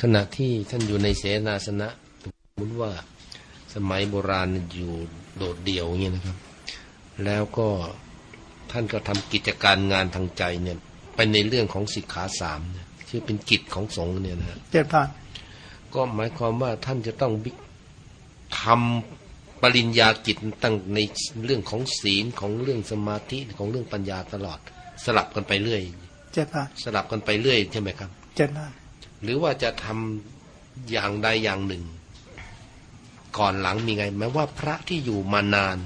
ขณะที่ท่านอยู่ในเสนาสนะสมมติว่าสมัยโบราณอยู่โดดเดี่ยวอย่างเงี้ยนะครับ แล้วก็ท่านก็ทำกิจการงานทางใจเนี่ยไปในเรื่องของสิกขาสามเนี่ยชื่อเป็นกิจของสงฆ์เนี่ยนะฮะเจ็ดผ่านก็หมายความว่าท่านจะต้องบิ๊กทำปริญญากิจตั้งในเรื่องของศีลของเรื่องสมาธิของเรื่องปัญญาตลอด สลับกันไปเรื่อยเจ็ดผ่านสลับกันไปเรื่อยใช่ไหมครับเจ็ดผ่าน หรือว่าจะทำอย่างใดอย่างหนึ่ง ก่อนหลังมีไงแม้ว่าพระที่อยู่มานาน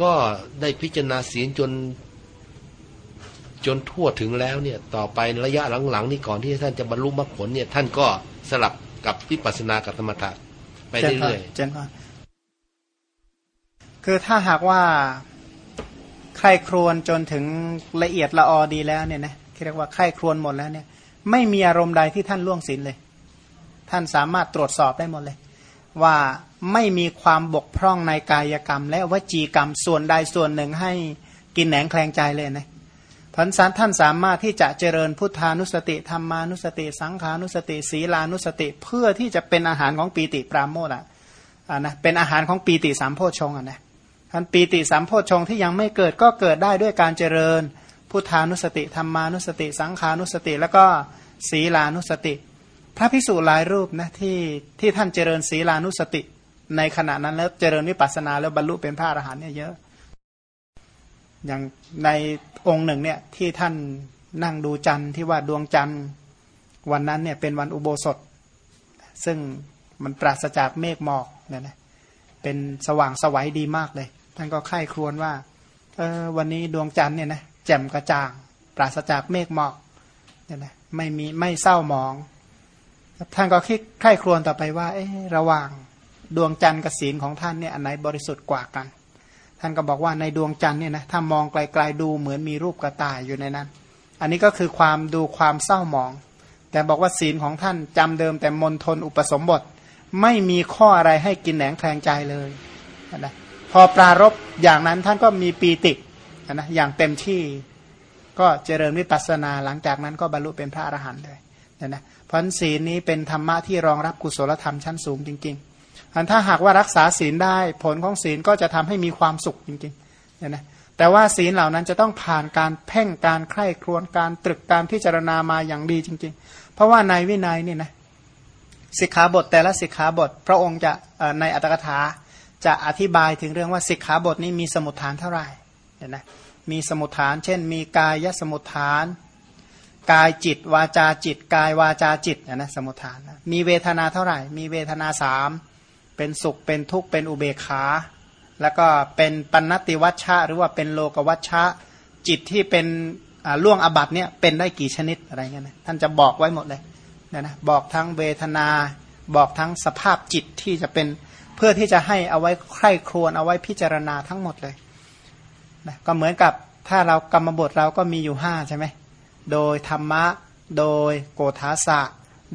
ก็ได้พิจารณาศีลจนจนทั่วถึงแล้วเนี่ยต่อไประยะหลังๆนี่ก่อนที่ท่านจะบรรลุมรรคผลเนี่ยท่านก็สลับกับวิปัสสนากับธรรมะไปเจ็ดผ่านเรื่อยเจ็ดผ่านคือถ้าหากว่าใครครวญจนถึงละเอียดละออดีแล้วเนี่ยนะเรียกว่าใครครวญหมดแล้วเนี่ย ไม่มีอารมณ์ใดที่ท่านล่วงศีลเลย ท่านสามารถตรวจสอบได้หมดเลย ว่าไม่มีความบกพร่องในกายกรรม และวจีกรรมส่วนใดส่วนหนึ่งให้กินแหนงแคลงใจเลยนะพันสันท่านสามารถที่จะเจริญพุทธานุสติธรรมานุสติ สังขานุสติ ศีลานุสติ เพื่อที่จะเป็นอาหารของปีติปราโมทอะอ่านะเป็นอาหารของปีติสามโพชฌงอะนะท่านปีติสามโพชฌงที่ยังไม่เกิดก็เกิดได้ด้วยการเจริญ พุทธานุสติธรรมานุสติ สังขานุสติ แล้วก็ศีลานุสติ พระพิสุหลายรูปนะที่ที่ท่านเจริญศีลานุสติ ในขณะนั้นแล้วเจริญวิปัสสนาแล้วบรรลุเป็นพระอรหันต์เนี่ยเยอะ อย่างในองค์หนึ่งเนี่ยที่ท่านนั่งดูจันทร์ที่ว่าดวงจันทร์วันนั้นเนี่ยเป็นวันอุโบสถ ซึ่งมันปราศจากเมฆหมอกเนี่ยนะเป็นสว่างสวัยดีมากเลย ท่านก็ไข้ครวญว่าเออวันนี้ดวงจันทร์เนี่ยนะ แจ่มกระจ่าง ปราศจากเมฆหมอกเนี่ยนะไม่มีไม่เศร้าหมอง ท่านก็คิดไข้ครวญต่อไปว่า เอ๊ะระหว่างดวงจันทร์กับศีลของท่านเนี่ยอันไหนบริสุทธิ์กว่ากัน ท่านก็บอกว่าในดวงจันทร์เนี่ยนะถ้ามองไกลๆดูเหมือนมีรูปกระต่ายอยู่ในนั้น อันนี้ก็คือความดูความเศร้าหมอง แต่บอกว่าศีลของท่านจำเดิมแต่มนทนอุปสมบท ไม่มีข้ออะไรให้กินแหนงแคลงใจเลยนะพอปรารบอย่างนั้นท่านก็มีปีติ นะอย่างเต็มที่ก็เจริญวิปัสสนาหลังจากนั้นก็บรรลุเป็นพระอรหันต์เลยนะนะเพราะศีลนี้เป็นธรรมะที่รองรับกุศลธรรมชั้นสูงจริงๆอันถ้าหากว่ารักษาศีลได้ผลของศีลก็จะทำให้มีความสุขจริงๆเนี่ยนะแต่ว่าศีลเหล่านั้นจะต้องผ่านการเพ่งการใคร่ครวญการตรึกการพิจารณามาอย่างดีจริง ๆ เพราะว่าในวินัยนี่นะสิกขาบทแต่ละสิกขาบท พระองค์จะในอัตถกถาจะอธิบายถึงเรื่องว่าสิกขาบทนี้มีสมุทฐานเท่าไหร่ เห็นไหมมีสมุทฐาน เช่น มีกายสมุทฐาน กายจิต วาจาจิต กายวาจาจิตนะนะสมุทฐานนะมีเวทนาเท่าไหร่ มีเวทนาสามเป็นสุขเป็นทุกข์เป็นอุเบกขา แล้วก็เป็นปัณติวัชชะ หรือว่าเป็นโลกวัชชะ จิตที่เป็นล่วงอบัตเนี่ยเป็นได้กี่ชนิดอะไรเงี้ยนะท่านจะบอกไว้หมดเลยนะนะบอกทั้งเวทนา บอกทั้งสภาพจิตที่จะเป็นเพื่อที่จะให้เอาไว้ใคร่ครวญเอาไว้พิจารณาทั้งหมดเลย นะก็เหมือนกับถ้าเรากรรมบทเราก็มีอยู่ห้าใช่ไหมโดยธรรมะ โดยโกธาสะ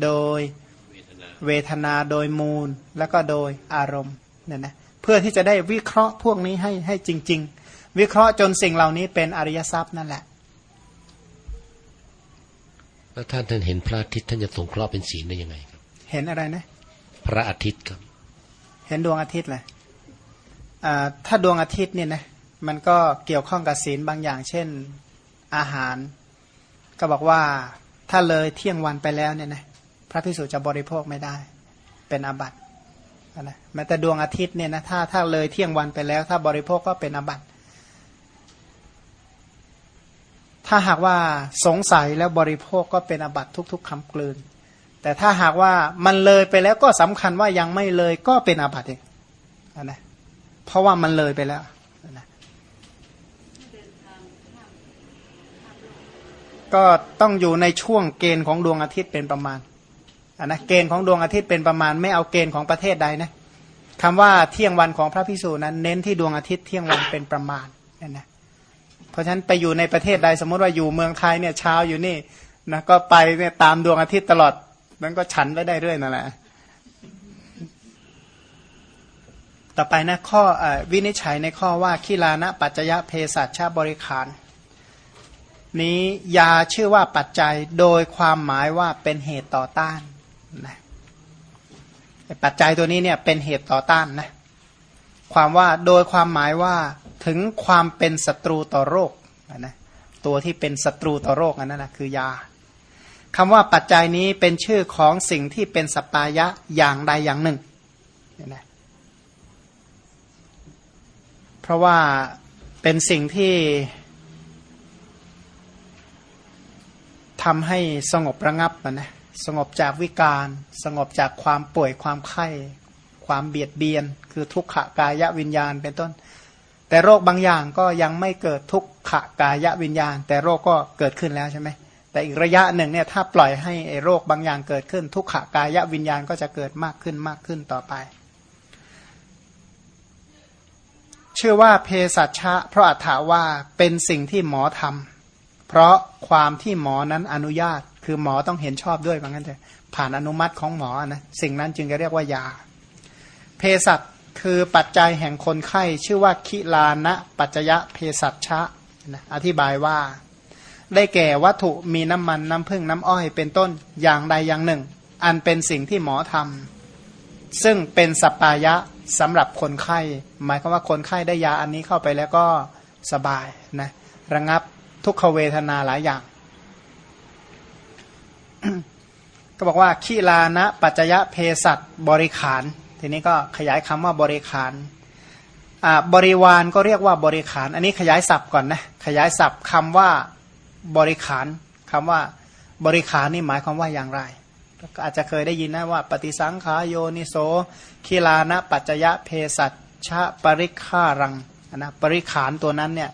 โดยๆเวทนาเวทนาโดยมูล แล้วก็โดยอารมณ์เนี่ยนะเพื่อที่จะได้วิเคราะห์พวกนี้ให้ให้จริง ๆ วิเคราะห์จนสิ่งเหล่านี้เป็นอริยทรัพย์นั่นแหละแล้วท่านท่านเห็นพระอาทิตย์ท่านจะสงเคราะห์เป็นศีลได้ยังไงครับ เห็นอะไรนะ พระอาทิตย์ครับ เห็นดวงอาทิตย์เลยอ่าถ้าดวงอาทิตย์เนี่ยนะ มันก็เกี่ยวข้องกับศีลบางอย่างเช่นอาหาร ก็บอกว่าถ้าเลยเที่ยงวันไปแล้วเนี่ยนะพระพิสุจะบริโภคไม่ได้ เป็นอาบัตินะแม้แต่ดวงอาทิตย์เนี่ยนะถ้าถ้าเลยเที่ยงวันไปแล้ว ถ้าบริโภคก็เป็นอาบัติ ถ้าหากว่าสงสัยแล้วบริโภคก็เป็นอาบัติทุก ๆคำกลืน แต่ถ้าหากว่ามันเลยไปแล้วก็สำคัญว่ายังไม่เลยก็เป็นอาบัติเองนะเพราะว่ามันเลยไปแล้วนะ ก็ต้องอยู่ในช่วงเกณฑ์ของดวงอาทิตย์เป็นประมาณอะนะเกณฑ์ของดวงอาทิตย์เป็นประมาณ ไม่เอาเกณฑ์ของประเทศใดนะคำว่าเที่ยงวันของพระพิสูจน์นั้น เน้นที่ดวงอาทิตย์เที่ยงวันเป็นประมาณนั่นนะเพราะฉะนั้นไปอยู่ในประเทศใดสมมติว่าอยู่เมืองไทยเนี่ยเช้าอยู่นี่นะก็ไปเนี่ยตามดวงอาทิตย์ตลอดมันก็ฉันไปได้เรื่อยนั่นแหละต่อไปนะข้ออวินิจฉัยในข้อว่าคิลานะปัจจยะเพศชาบริขาร นี้ยาชื่อว่าปัจจัยโดยความหมายว่าเป็นเหตุต่อต้านนะปัจจัยตัวนี้เนี่ยเป็นเหตุต่อต้านนะความว่าโดยความหมายว่าถึงความเป็นศัตรูต่อโรคนะตัวที่เป็นศัตรูต่อโรคนั่นนะคือยาคำว่าปัจจัยนี้เป็นชื่อของสิ่งที่เป็นสปายะอย่างใดอย่างหนึ่งนะเพราะว่าเป็นสิ่งที่ ทำให้สงบระงับนะสงบจากวิการ สงบจากความป่วยความไข้ ความเบียดเบียน คือทุกขกายวิญญาณเป็นต้น แต่โรคบางอย่างก็ยังไม่เกิดทุกขกายวิญญาณ แต่โรคก็เกิดขึ้นแล้วใช่ไหมแต่อีกระยะหนึ่งเนี่ยถ้าปล่อยให้โรคบางอย่างเกิดขึ้น ทุกขกายวิญญาณก็จะเกิดมากขึ้นมากขึ้นต่อไป ชื่อว่าเพสัชะ เพราะอัฏฐาว่าเป็นสิ่งที่หมอทำ เพราะความที่หมอนั้นอนุญาต คือหมอต้องเห็นชอบด้วยว่างั้นเถอะผ่านอนุมัติของหมอนะสิ่งนั้นจึงจะเรียกว่ายา เภสัชคือปัจจัยแห่งคนไข้ ชื่อว่าคิลานะปัจจยะเภสัชะนะอธิบายว่า ได้แก่วัตถุมีน้ำมันน้ำผึ้งน้ำอ้อยเป็นต้นอย่างใดอย่างหนึ่ง อันเป็นสิ่งที่หมอทำซึ่งเป็นสปายะสำหรับคนไข้ หมายความว่าคนไข้ได้ยาอันนี้เข้าไปแล้วก็สบายนะระงับ ทุกขเวทนาหลายอย่าง ก็บอกว่าขีลานะปัจจยะเพสัตบริขาร ทีนี้ก็ขยายคำว่าบริขารบริวารก็เรียกว่าบริขาร อันนี้ขยายศัพท์ก่อนนะขยายศัพท์คำว่าบริขารคำว่าบริขารนี่หมายความว่าอย่างไรก็อาจจะเคยได้ยินนะว่า ปฏิสังขาโยนิโสขีลานะปัจจยะเพสัตชะปริฆารังนะปริขารตัวนั้นเนี่ย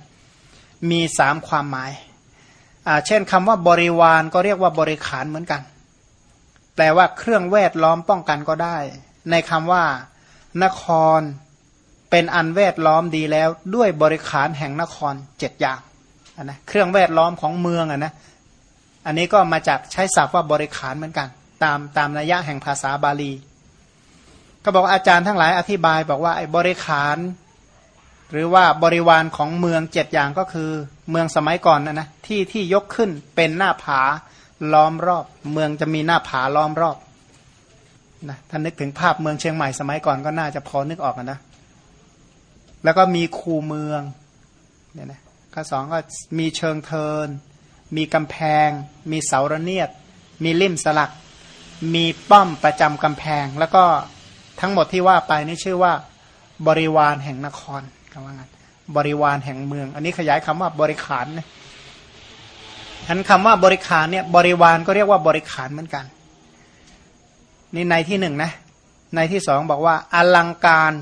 มีสามความหมาย เช่นคำว่าบริวารก็เรียกว่าบริขารเหมือนกัน แปลว่าเครื่องแวดล้อมป้องกันก็ได้ ในคำว่า นครเป็นอันแวดล้อมดีแล้ว ด้วยบริขารแห่งนครเจ็ดอย่างนะเครื่องแวดล้อมของเมืองอะนะอันนี้ก็มาจากใช้ศัพท์ว่าบริขารเหมือนกัน ตามตามนัยยะแห่งภาษาบาลี ก็บอกอาจารย์ทั้งหลายอธิบายบอกว่าไอ้บริขาร หรือว่าบริวารของเมืองเจ็ดอย่างก็คือ เมืองสมัยก่อนนะนะที่ที่ยกขึ้นเป็นหน้าผาล้อมรอบ เมืองจะมีหน้าผาล้อมรอบนะถ้านึกถึงภาพเมืองเชียงใหม่สมัยก่อนก็น่าจะพอนึกออกนะ แล้วก็มีคูเมืองเนี่ยนะข้อสองก็มีเชิงเทิน มีกำแพง มีเสาระเนียด มีลิ่มสลัก มีป้อมประจำกำแพง แล้วก็ทั้งหมดที่ว่าไปนี่ชื่อว่า บริวารแห่งนคร คำว่างั้นบริวารแห่งเมือง อันนี้ขยายคำว่าบริขารนะฉันคำว่าบริขารเนี่ยบริวารก็เรียกว่าบริขารเหมือนกันนี่ในที่หนึ่งนะในที่สองบอกว่าอลังการ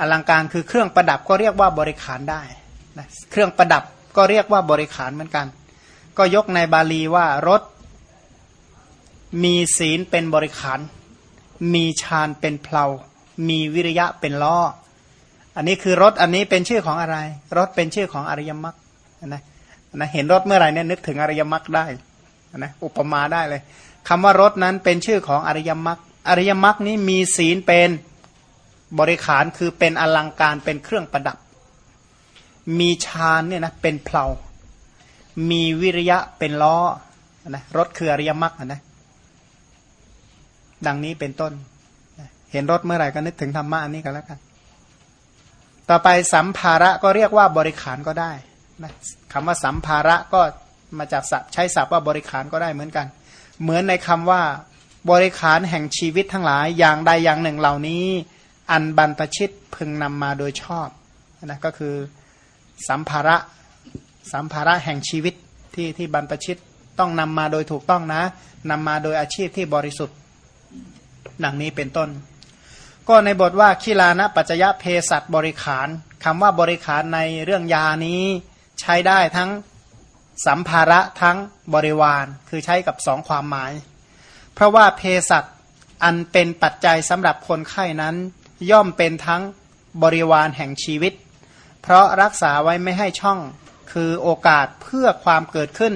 อลังการคือเครื่องประดับก็เรียกว่าบริขารได้นะเครื่องประดับก็เรียกว่าบริขารเหมือนกัน ก็ยกในบาลีว่ารถมีศีลเป็นบริขาร มีฌานเป็นเพลา มีวิริยะเป็นล้อ อันนี้คือรถอันนี้เป็นชื่อของอะไร รถเป็นชื่อของอริยมรรคนะนะเห็นรถเมื่อไหร่เนี่ยนึกถึงอริยมรรคได้นะอุปมาได้เลยคำว่ารถนั้นเป็นชื่อของอริยมรรคอริยมรรคนี้มีศีลเป็นบริขารคือเป็นอลังการเป็นเครื่องประดับ มีฌานเนี่ยนะเป็นเพลามีวิริยะเป็นล้อนะรถคืออริยมรรคนะดังนี้เป็นต้น เห็นรถเมื่อไหร่ก็นึกถึงธรรมะอันนี้กันแล้วกัน ต่อไปสัมภาระก็เรียกว่าบริขารก็ได้นะคำว่าสัมภาระก็มาจากศัพท์ใช้ศัพท์ว่าบริขารก็ได้เหมือนกัน เหมือนในคำว่าบริขารแห่งชีวิตทั้งหลายอย่างใดอย่างหนึ่งเหล่านี้ อันบรรพชิตพึงนำมาโดยชอบนะก็คือสัมภาระสัมภาระแห่งชีวิตที่ที่บรรพชิตต้องนำมาโดยถูกต้องนะนำมาโดยอาชีพที่บริสุทธิ์ ดังนี้เป็นต้น ก็ในบทว่าคิลานะปัจจยะเพสัตบริขารคำว่าบริขารในเรื่องยานี้ใช้ได้ทั้งสัมภาระทั้งบริวาร คือใช้กับสองความหมาย เพราะว่าเพสัตอันเป็นปัจจัยสำหรับคนไข้นั้น ย่อมเป็นทั้งบริวารแห่งชีวิต เพราะรักษาไว้ไม่ให้ช่องคือโอกาสเพื่อความเกิดขึ้น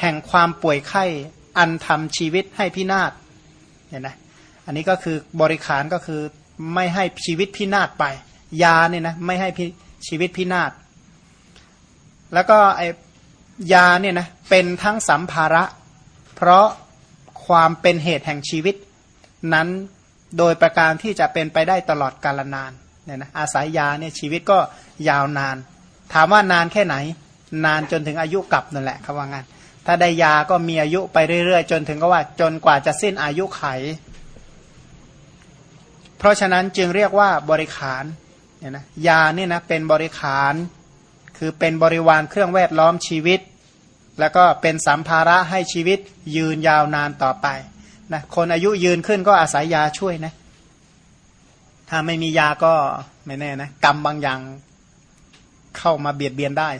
แห่งความป่วยไข้อันทำชีวิตให้พินาศเห็นไหมอันนี้ก็คือบริขารก็คือ ไม่ให้ชีวิตพินาศไป ยาเนี่ยนะไม่ให้ชีวิตพินาศแล้วก็ไอยาเนี่ยนะเป็นทั้งสัมภาระ เพราะความเป็นเหตุแห่งชีวิต นั้นโดยประการที่จะเป็นไปได้ตลอดกาลนานเนี่ยนะอาศัยยาเนี่ยชีวิตก็ยาวนาน ถามว่านานแค่ไหน นานจนถึงอายุกลับนั่นแหละคำว่างั้นถ้าได้ยาก็มีอายุไปเรื่อยๆ จนถึงก็ว่าจนกว่าจะสิ้นอายุไข เพราะฉะนั้นจึงเรียกว่าบริขารเนี่ยนะยาเนี่ยนะเป็นบริขารคือเป็นบริวารเครื่องแวดล้อมชีวิต แล้วก็เป็นสัมภาระให้ชีวิตยืนยาวนานต่อไปนะคนอายุยืนขึ้นก็อาศัยยาช่วยนะถ้าไม่มียาก็ไม่แน่นะกรรมบางอย่างเข้ามาเบียดเบียนได้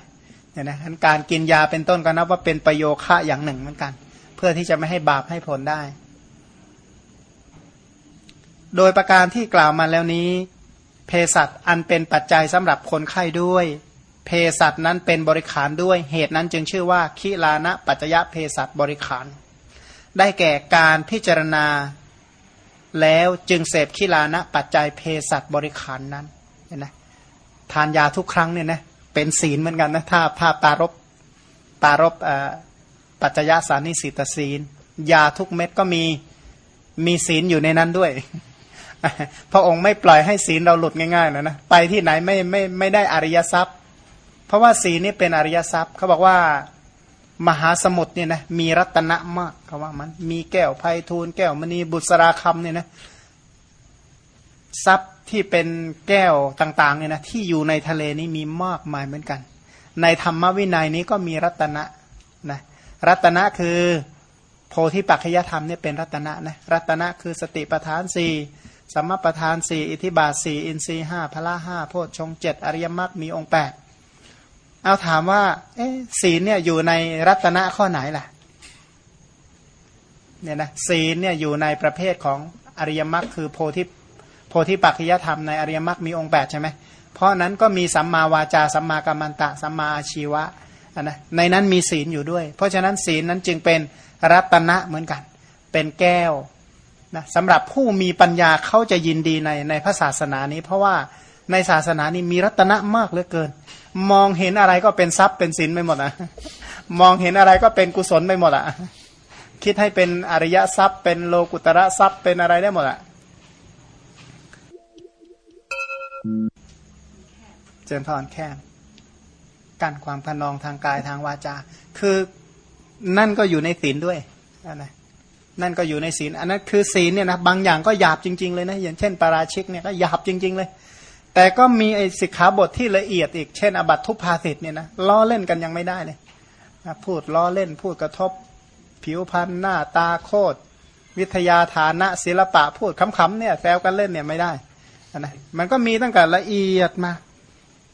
เนี่ยนะการกินยาเป็นต้นก็นับว่าเป็นประโยคะอย่างหนึ่งเหมือนกัน เพื่อที่จะไม่ให้บาปให้ผลได้ โดยประการที่กล่าวมาแล้วนี้ เภสัชอันเป็นปัจจัยสำหรับคนไข้ด้วย เภสัชนั้นเป็นบริขารด้วย เหตุนั้นจึงชื่อว่าคิลานะปัจจยะเภสัชบริขาร ได้แก่การพิจารณา แล้วจึงเสพคิลานะปัจจัยเภสัชบริขารนั้นเห็นไหมทานยาทุกครั้งเนี่ยนะเป็นศีลเหมือนกันนะถ้าภาพตารบตารบปัจจยสานิสิตศีล ยาทุกเม็ดก็มีมีศีลอยู่ในนั้นด้วย พระองค์ไม่ปล่อยให้ศีลเราหลุดง่ายๆนะนะไปที่ไหนไม่ไม่ไม่ได้อริยทรัพย์ เพราะว่าศีลนี่เป็นอริยทรัพย์เขาบอกว่ามหาสมุทรเนี่ยนะมีรัตนะมากเขาว่ามัน มีแก้วไพทูลแก้วมณีบุษราคำเนี่ยนะทรัพย์ที่เป็นแก้วต่างๆเนี่ยนะที่อยู่ในทะเลนี้มีมากมายเหมือนกัน ในธรรมวินัยนี้ก็มีรัตนะนะรัตนะคือโพธิปัจจยธรรมเนี่ยเป็นรัตนะนะรัตนะคือสติปทานสี่ สัมมาปทานสี่อิทิบาทสี่อินทรีห้าพละห้าโพชฌงเจ็ดอริยมรรคมีองค์แปดเอาถามว่าเอ๊ศีลเนี่ยอยู่ในรัตนะข้อไหนล่ะเนี่ยนะศีลเนี่ยอยู่ในประเภทของอริยมรรคคือโพธิโพธิปัจจยธรรมในอริยมรรคมีองค์แปดใช่ไหมเพราะนั้นก็มีสัมมาวาจาสัมมากัมมันตะสัมมาอาชีวะนะในนั้นมีศีลอยู่ด้วย เพราะฉะนั้นศีลนั้นจึงเป็นรัตนะเหมือนกัน เป็นแก้ว นะสำหรับผู้มีปัญญาเขาจะยินดีในในพระศาสนานี้ เพราะว่าในศาสนานี้มีรัตนะมากเหลือเกิน มองเห็นอะไรก็เป็นทรัพย์เป็นสินไปหมดอะมองเห็นอะไรก็เป็นกุศลไปหมดอะคิดให้เป็นอริยทรัพย์ เป็นโลกุตระทรัพย์เป็นอะไรได้หมดอะเจริญพรแค่กันความพนองทางกายทางวาจา คือนั่นก็อยู่ในศีลด้วยนะ นั่นก็อยู่ในศีลอันนั้นคือศีลเนี่ยนะบางอย่างก็หยาบจริง ๆ เลยนะอย่างเช่นปาราชิกเนี่ยก็หยาบจริง ๆ เลย แต่ก็มีไอ้สิกขาบทที่ละเอียดอีกเช่น อบัตทุพภาสิทธ์เนี่ยนะล้อเล่นกันยังไม่ได้เลยพูดล้อเล่นพูดกระทบ ผิวพรรณหน้าตาโคตรวิทยาฐานะศิลปะพูดคำๆเนี่ยแซวกันเล่นเนี่ยไม่ได้นะมันก็มีตั้งแต่ละเอียดมา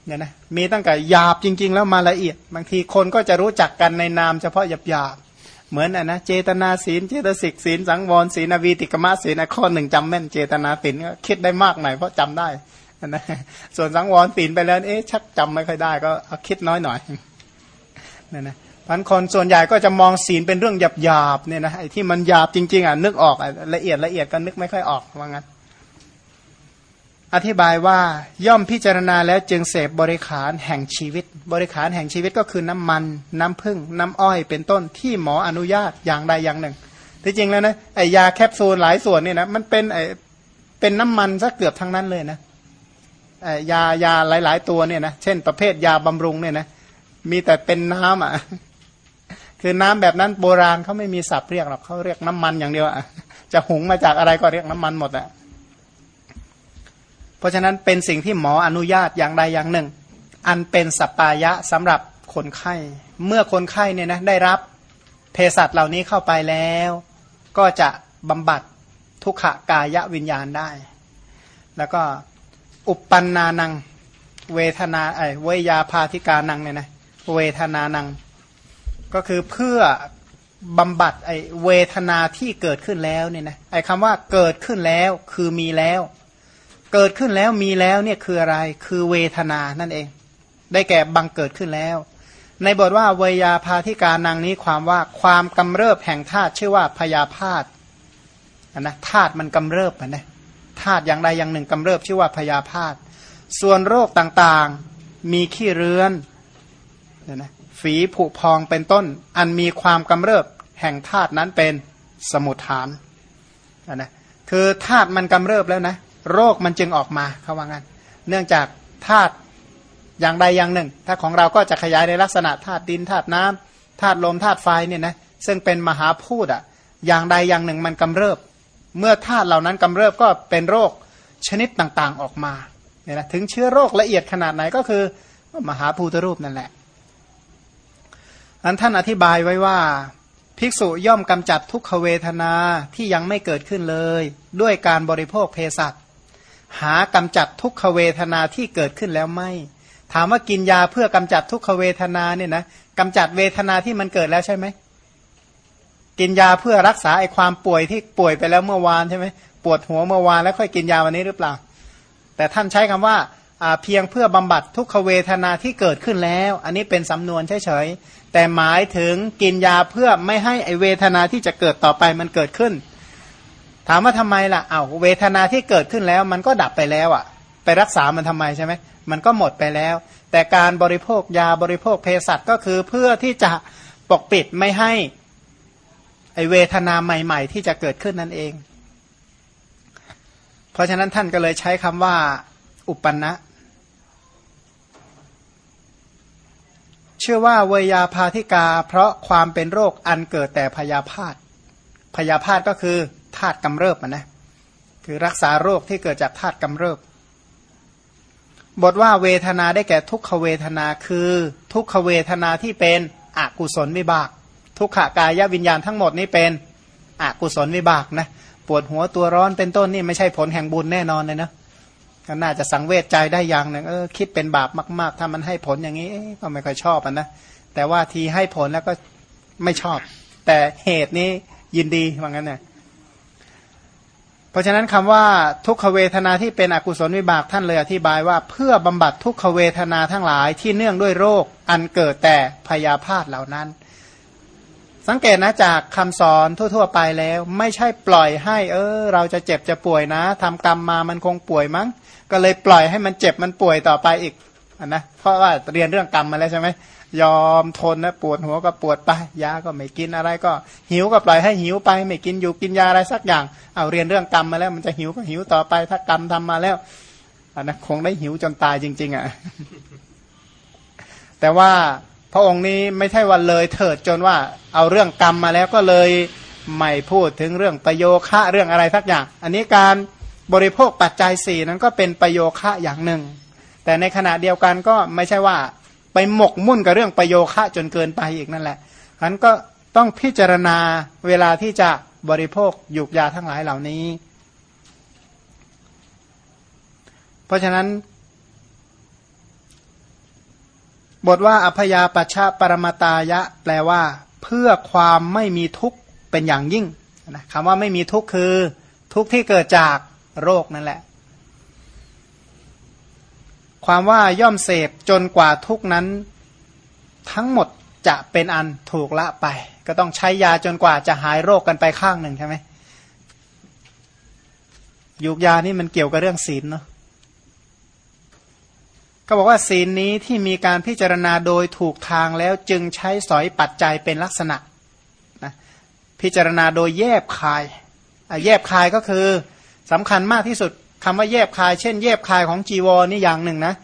เนี่ยนะมีตั้งแต่หยาบจริง ๆ แล้วมาละเอียด บางทีคนก็จะรู้จักกันในนามเฉพาะหยาบหยาบ เหมือนอะนะเจตนาศีลเจตสิกศีลสังวรศีลวีติกมะศีลข้อหนึ่งจำแม่นเจตนาศีลก็คิดได้มากหน่อยเพราะจำได้นะส่วนสังวรศีลไปแล้วเอ๊ะชักจำไม่ค่อยได้ก็เอาคิดน้อยหน่อยนั่นนะพันคนส่วนใหญ่ก็จะมองศีลเป็นเรื่องหยาบๆเนี่ยนะไอ้ที่มันหยาบจริงๆอะนึกออกละเอียดละเอียดก็นึกไม่ค่อยออกว่างั้น อธิบายว่าย่อมพิจารณาแล้วจึงเสพบริขารแห่งชีวิต บริขารแห่งชีวิตก็คือน้ำมัน น้ำผึ้งน้ำอ้อยเป็นต้นที่หมออนุญาตอย่างใดอย่างหนึ่งที่จริงแล้วนะไอยาแคปซูลหลายส่วนเนี่ยนะมันเป็นไอเป็นน้ำมันซะเกือบทั้งนั้นเลยนะไอยายาหลาย ๆ ตัวเนี่ยนะเช่น ประเภทยาบำรุงเนี่ยนะมีแต่เป็นน้ำอะคือน้ำแบบนั้นโบราณเขาไม่มีศัพท์เรียกหรอกเขาเรียกน้ำมันอย่างเดียวอะจะหุงมาจากอะไรก็เรียกน้ำมันหมดอะ เพราะฉะนั้นเป็นสิ่งที่หมออนุญาตอย่างใดอย่างหนึ่ง อันเป็นสัปปายะสำหรับคนไข้ เมื่อคนไข้เนี่ยนะได้รับเภสัชเหล่านี้เข้าไปแล้ว ก็จะบำบัดทุกขกายวิญญาณได้ แล้วก็อุปปันนานังเวทนาไอเวยาพาธิกานังเนี่ยนะเวทนานัง ก็คือเพื่อบำบัดไอเวทนาที่เกิดขึ้นแล้วเนี่ยนะไอคำว่าเกิดขึ้นแล้วคือมีแล้ว เกิดขึ้นแล้วมีแล้วเนี่ยคืออะไรคือเวทนานั่นเอง ได้แก่บังเกิดขึ้นแล้ว ในบทว่าเวยาพาธิการนางนี้ความว่าความกำเริบแห่งธาตุชื่อว่าพยาพาธนะธาตุมันกำเริบนะธาตุอย่างใดอย่างหนึ่งกำเริบชื่อว่าพยาพาธส่วนโรคต่างๆมีขี้เรือนนะฝีผุพองเป็นต้น อันมีความกำเริบแห่งธาตุนั้นเป็นสมุทฐานนะคือธาตุมันกำเริบแล้วนะ โรคมันจึงออกมาเขาว่างั้น เนื่องจากธาตุอย่างใดอย่างหนึ่ง ถ้าของเราก็จะขยายในลักษณะธาตุดินธาตุน้ำธาตุลมธาตุไฟเนี่ยนะซึ่งเป็นมหาพูดอะอย่างใดอย่างหนึ่งมันกำเริบ เมื่อธาตุเหล่านั้นกำเริบก็เป็นโรคชนิดต่างๆออกมาเนี่ยนะถึงเชื้อโรคละเอียดขนาดไหนก็คือมหาภูตรูปนั่นแหละอันท่านอธิบายไว้ว่าภิกษุย่อมกำจัดทุกขเวทนาที่ยังไม่เกิดขึ้นเลย ด้วยการบริโภคเภสัช หากำจัดทุกขเวทนาที่เกิดขึ้นแล้วไม่ ถามว่ากินยาเพื่อกำจัดทุกขเวทนาเนี่ยนะกำจัดเวทนาที่มันเกิดแล้วใช่ไหมกินยาเพื่อรักษาไอความป่วยที่ป่วยไปแล้วเมื่อวานใช่ไหมปวดหัวเมื่อวานแล้วค่อยกินยาวันนี้หรือเปล่า แต่ท่านใช้คำว่าเพียงเพื่อบำบัดทุกขเวทนาที่เกิดขึ้นแล้ว อันนี้เป็นสำนวนเฉยๆแต่หมายถึงกินยาเพื่อไม่ให้ไอเวทนาที่จะเกิดต่อไปมันเกิดขึ้น ถามว่าทำไมล่ะเอาเวทนาที่เกิดขึ้นแล้ว มันก็ดับไปแล้วอะ่ะ ไปรักษามันทำไมใช่ไหมมันก็หมดไปแล้ว แต่การบริโภคยาบริโภคเภสัชก็คือเพื่อที่จะปกปิดไม่ให้ไอเวทนาใหม่ ๆ ที่จะเกิดขึ้นนั่นเอง เพราะฉะนั้นท่านก็เลยใช้คำว่า อุปนะเชื่อว่าเวยาพาธิกา เพราะความเป็นโรคอันเกิดแต่พยาพาธพยาพาธก็คือ ธาตุกำเริบนะคือรักษาโรคที่เกิดจากธาตุกำเริบบทว่าเวทนาได้แก่ทุกขเวทนาคือทุกขเวทนาที่เป็นอกุศลวิบาก ทุกขากายวิญญาณทั้งหมดนี้เป็นอกุศลวิบากนะปวดหัวตัวร้อนเป็นต้นนี่ไม่ใช่ผลแห่งบุญแน่นอนเลยนะก็น่าจะสังเวชใจได้อย่างหนึ่งเออคิดเป็นบาปมาก ๆ ถ้ามันให้ผลอย่างนี้ก็ไม่ค่อยชอบนะแต่ว่าทีให้ผลแล้วก็ไม่ชอบ แต่เหตุนี้ยินดีว่างั้นนี่ย เพราะฉะนั้นคำว่าทุกขเวทนาที่เป็นอกุศลวิบากท่านเลยอธิบายว่าเพื่อบำบัดทุกขเวทนาทั้งหลายที่เนื่องด้วยโรคอันเกิดแต่พยาพาธเหล่านั้น สังเกตนะจากคำสอนทั่ว ๆ ไปแล้ว ไม่ใช่ปล่อยให้ เออ เราจะเจ็บจะป่วยนะทำกรรมมามันคงป่วยมั้ง ก็เลยปล่อยให้มันเจ็บมันป่วยต่อไปอีกนะเพราะว่าเรียนเรื่องกรรมมาแล้วใช่ไหม ยอมทนนะปวดหัวก็ปวดไปยาก็ไม่กินอะไรก็ หิวก็ปล่อยให้หิวไป ไม่กินอยู่กินยาอะไรสักอย่างเอาเรียนเรื่องกรรมมาแล้วมันจะหิวก็หิวต่อไป ถ้ากรรมทำมาแล้วอันนะคงได้หิวจนตายจริง ๆอะแต่ว่าพระองค์นี้ไม่ใช่วันเลยเถิดจนว่าเอาเรื่องกรรมมาแล้วก็เลยไม่พูดถึงเรื่องประโยคะเรื่องอะไรสักอย่าง อันนี้การบริโภคปัจจัยสี่นั้นก็เป็นประโยคะอย่างหนึ่ง แต่ในขณะเดียวกันก็ไม่ใช่ว่า ไปหมกมุ่นกับเรื่องประโยคะจนเกินไปอีกนั่นแหละฉะนั้นก็ต้องพิจารณาเวลาที่จะบริโภคยุกยาทั้งหลายเหล่านี้ เพราะฉะนั้น บทว่าอภยาปัชชะปรมาตายะ แปลว่า เพื่อความไม่มีทุกข์เป็นอย่างยิ่งนะคำว่าไม่มีทุกข์คือ ทุกข์ที่เกิดจากโรคนั่นแหละ ความว่าย่อมเสพจนกว่าทุกนั้นทั้งหมดจะเป็นอันถูกละไป ก็ต้องใช้ยาจนกว่าจะหายโรคกันไปข้างหนึ่งใช่ไหมยุกยานี่มันเกี่ยวกับเรื่องศีลเนาะก็บอกว่าศีลนี้ที่มีการพิจารณาโดยถูกทางแล้วจึงใช้สอยปัจจัยเป็นลักษณะนะพิจารณาโดยแยบคายแยบคายก็คือสำคัญมากที่สุด คำว่าแยบคาย เช่น แยบคายของจีวรนี่อย่างหนึ่งนะ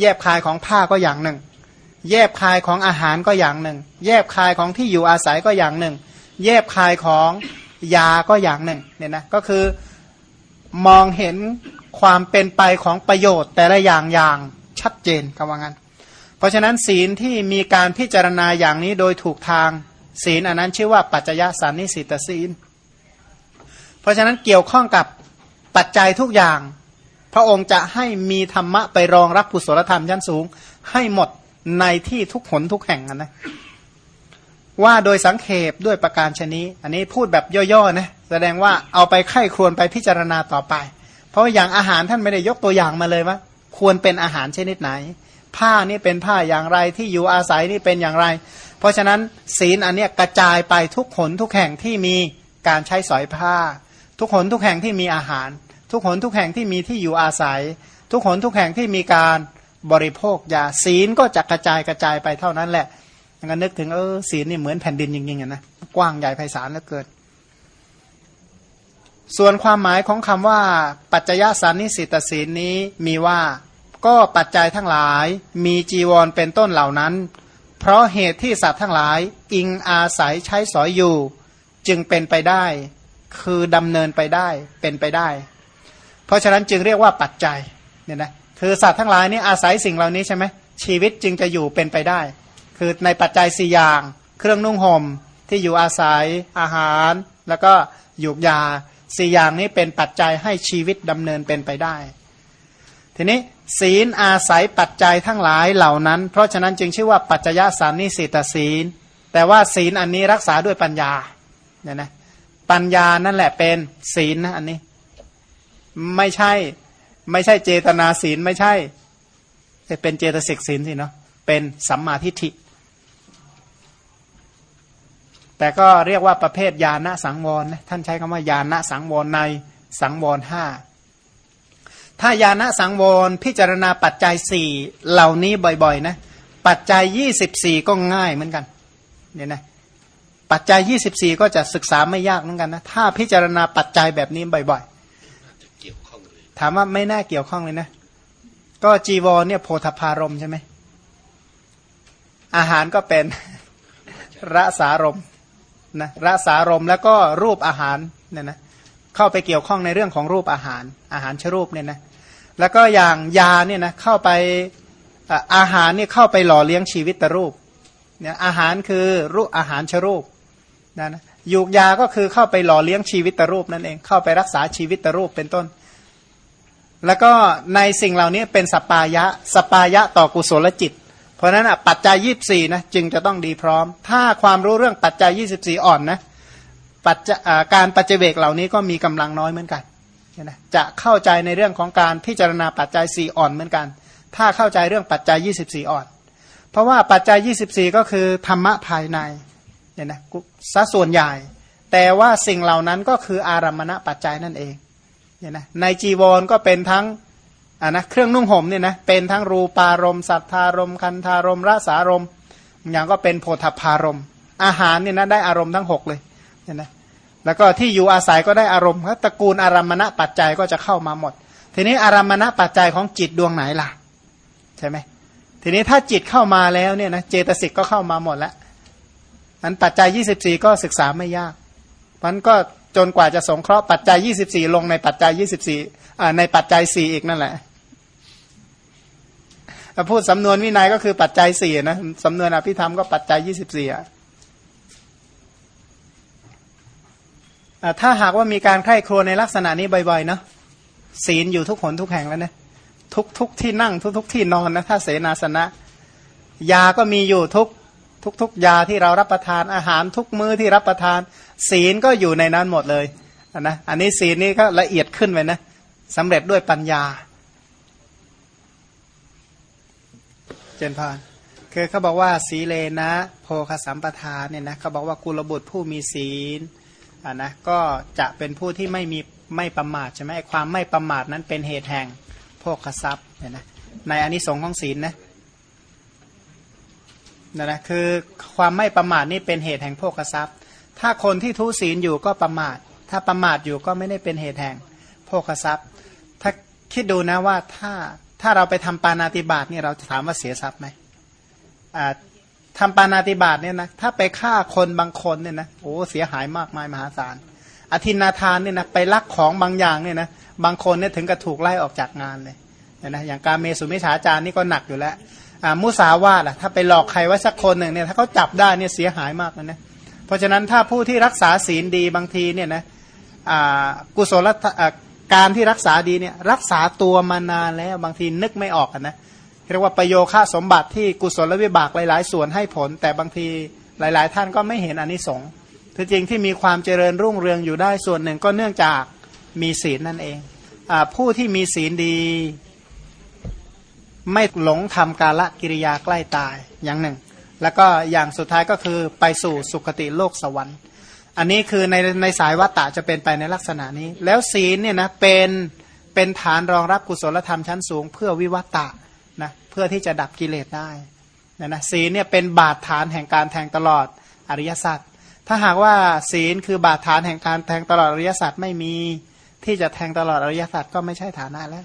แยบคายของผ้าก็อย่างหนึ่ง แยบคายของอาหารก็อย่างหนึ่ง แยบคายของที่อยู่อาศัยก็อย่างหนึ่ง แยบคายของยาก็อย่างหนึ่งเนี่ยนะก็คือมองเห็นความเป็นไปของประโยชน์ แต่ละอย่างอย่างชัดเจนคำว่างั้น เพราะฉะนั้นศีลที่มีการพิจารณาอย่างนี้โดยถูกทางศีลอันนั้นชื่อว่าปัจจยสันนิสิตศีล เพราะฉะนั้นเกี่ยวข้องกับ ปัจจัยทุกอย่าง พระองค์จะให้มีธรรมะไปรองรับผุศลธรรมชั้นสูง ให้หมดในที่ทุกหนทุกแห่งนะว่าโดยสังเขปด้วยประการชนี้ อันนี้พูดแบบย่อๆนะแสดงว่าเอาไปไข้ครวนไปพิจารณาต่อไป เพราะอย่างอาหารท่านไม่ได้ยกตัวอย่างมาเลยว่า ควรเป็นอาหารชนิดไหน ผ้านี่เป็นผ้าอย่างไรที่อยู่อาศัยนี่เป็นอย่างไร เพราะฉะนั้นศีลอันเนี้ยกระจายไปทุกขนทุกแห่งที่มีการใช้สอยผ้า ทุกหนทุกแห่งที่มีอาหาร ทุกหนทุกแห่งที่มีที่อยู่อาศัย ทุกหนทุกแห่งที่มีการบริโภคยาศีลก็จะกระจายกระจายไปเท่านั้นแหละงั้นนึกถึงเออศีลนี่เหมือนแผ่นดินจริงๆนะกว้างใหญ่ไพศาลเหลือเกินส่วนความหมายของคำว่า ปัจจยสานิสิตศีลนี้มีว่าก็ปัจจัยทั้งหลายมีจีวรเป็นต้นเหล่านั้น เพราะเหตุที่สัตว์ทั้งหลาย อิงอาศัยใช้สอยอยู่ จึงเป็นไปได้ คือดำเนินไปได้เป็นไปได้ เพราะฉะนั้นจึงเรียกว่าปัจจัยเนี่ยนะคือสัตว์ทั้งหลายนี่อาศัยสิ่งเหล่านี้ใช่ไหมชีวิตจึงจะอยู่เป็นไปได้ คือในปัจจัยสี่อย่าง เครื่องนุ่งหม่มที่อยู่อาศัยอาหาร แล้วก็หยูกยาสี่อย่างนี้เป็นปัจจัยให้ชีวิตดำเนินเป็นไปได้ ทีนี้ศีลอาศัยปัจจัยทั้งหลายเหล่านั้น เพราะฉะนั้นจึงชื่อว่าปัจจยสารนิสิตศีล แต่ว่าศีลอันนี้รักษาด้วยปัญญาเนี่ยนะ ปัญญานั่นแหละเป็นศีลนะอันนี้ ไม่ใช่ ไม่ใช่เจตนาศีลไม่ใช่ แต่เป็นเจตสิกศีลสิเนาะเป็นสัมมาทิฏฐิ แต่ก็เรียกว่าประเภทญาณสังวรนะท่านใช้คำว่าญาณสังวรในสังวรห้าถ้าญาณสังวรพิจารณาปัจจัยสี่เหล่านี้บ่อยๆนะปัจจัยยี่สิบสี่ก็ง่ายเหมือนกันเนี่ยนะ ปัจจัยยี่สิบสี่ก็จะศึกษาไม่ยากเหมือนกันนะถ้าพิจารณาปัจจัยแบบนี้บ่อยๆถามว่าไม่น่าเกี่ยวข้องเลยนะ ก็จีวรเนี่ยโพธพารมใช่ไหมอาหารก็เป็นรสารมนะรสารมแล้วก็รูปอาหารเนี่ยนะเข้าไปเกี่ยวข้องในเรื่องของรูปอาหาร อาหารชรูปเนี่ยนะแล้วก็อย่างยาเนี่ยนะเข้าไปอาหารเนี่ยเข้าไปหล่อเลี้ยงชีวิตตรูปเนี่ยอาหารคือรูปอาหารชรูป นะนะยูกยาก็คือเข้าไปหล่อเลี้ยงชีวิตตรูปนั่นเอง เข้าไปรักษาชีวิตตรูปเป็นต้น แล้วก็ในสิ่งเหล่านี้เป็นสปายะ สปายะต่อกุศลจิต เพราะฉะนั้นปัจจัยยี่สี่นะจึงจะต้องดีพร้อม ถ้าความรู้เรื่องปัจจัยยี่สิบสี่อ่อนนะปัจจการปัจเจเวกเหล่านี้ก็มีกำลังน้อยเหมือนกันนะจะเข้าใจในเรื่องของการพิจารณาปัจจัย4อ่อนเหมือนกัน ถ้าเข้าใจเรื่องปัจจัย24อ่อน เพราะว่าปัจจัย24ก็คือธรรมะภายใน เนี่ยนะซะส่วนใหญ่ แต่ว่าสิ่งเหล่านั้นก็คืออารมณะปัจจัยนั่นเองเนี่ยนะในจีวรก็เป็นทั้งอ่านะเครื่องนุ่งห่มเนี่ยนะเป็นทั้งรูปารมณ์สัทธารมคันธารมรสารมอย่างก็เป็นโพธพารมอาหารเนี่ยนะได้อารมณ์ทั้ง6เลยเนี่ยนะแล้วก็ที่อยู่อาศัยก็ได้อารมณ์ตระกูลอารมณะปัจจัยก็จะเข้ามาหมด ทีนี้อารมณะปัจจัยของจิตดวงไหนล่ะใช่ไหมทีนี้ถ้าจิตเข้ามาแล้วเนี่ยนะเจตสิกก็เข้ามาหมดแล้ว นั้นปัจจัย 24 ก็ศึกษาไม่ยากมันก็จนกว่าจะสงเคราะห์ปัจจัย 24 ลงในปัจจัย 24ในปัจจัย 4 อีกนั่นแหละพูดสำนวนวินัยก็คือปัจจัย 4 นะสำนวนอภิธรรมก็ปัจจัย 24อะถ้าหากว่ามีการไข้ครัวในลักษณะนี้บ่อยๆเนาะศีลอยู่ทุกหนทุกแห่งแล้วนะทุกทุกที่นั่งทุกทุกที่นอนนะถ้าเสนาสนะ ยาก็มีอยู่ทุก ทุกทุกยาที่เรารับประทานอาหารทุกมื้อที่รับประทาน ศีลก็อยู่ในนั้นหมดเลยนะอันนี้ศีลนี้ก็ละเอียดขึ้นไปนะสำเร็จด้วยปัญญา เจนพานคือเขาบอกว่าสีเลนะโพคสัมปทานเนี่ยนะเขาบอกว่ากุลบุตรผู้มีศีลอ่านะก็จะเป็นผู้ที่ไม่มีไม่ประมาทใช่ไหมความไม่ประมาทนั้นเป็นเหตุแห่งโภคทรัพย์เนี่ยนะในอนิสงส์ของศีลนะ นะนะคือความไม่ประมาทนี่เป็นเหตุแห่งโภคทรัพย์ ถ้าคนที่ทุศีลอยู่ก็ประมาท ถ้าประมาทอยู่ก็ไม่ได้เป็นเหตุแห่งโภคทรัพย์ ถ้าคิดดูนะว่าถ้าถ้าเราไปทำปานาติบาตนี่เราจะถามว่าเสียทรัพย์ไหมอ่าทำปานาติบาตเนี่ยนะถ้าไปฆ่าคนบางคนเนี่ยนะโอ้เสียหายมากมายมหาศาลอธินาทานเนี่ยนะไปลักของบางอย่างเนี่ยนะบางคนเนี่ยถึงกับถูกไล่ออกจากงานเลยนะอย่างการเมสุมิฉาจารนี่ก็หนักอยู่แล้ว มุสาวาล่ะถ้าไปหลอกใครว่าสักคนหนึ่งเนี่ยถ้าเขาจับได้เนี่ยเสียหายมากเลยนะเพราะฉะนั้นถ้าผู้ที่รักษาศีลดีบางทีเนี่ยนะกุศลการที่รักษาดีเนี่ยรักษาตัวมานานแล้วบางทีนึกไม่ออกนะเรียกว่าประโยค่าสมบัติที่กุศลวิบากหลาย ๆ ส่วนให้ผล แต่บางทีหลาย ๆ ท่านก็ไม่เห็นอนนิสงส์ที่จริงที่มีความเจริญรุ่งเรืองอยู่ได้ส่วนหนึ่งก็เนื่องจากมีศีลนั่นเองอผู้ที่มีศีลดี ไม่หลงทำกาละกิริยาใกล้ตายอย่างหนึ่ง แล้วก็อย่างสุดท้ายก็คือไปสู่สุคติโลกสวรรค์ อันนี้คือในในสายวัตตะจะเป็นไปในลักษณะนี้ แล้วศีลเนี่ยนะเป็นเป็นฐานรองรับกุศลธรรมชั้นสูง เพื่อวิวัตตะนะเพื่อที่จะดับกิเลสได้นะนะศีลเนี่ยเป็นบาดฐานแห่งการแทงตลอดอริยสัจถ้าหากว่าศีลคือบาดฐานแห่งการแทงตลอดอริยสัจไม่มีที่จะแทงตลอดอริยสัจก็ไม่ใช่ฐานะแล้ว